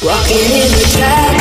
Walking in the dark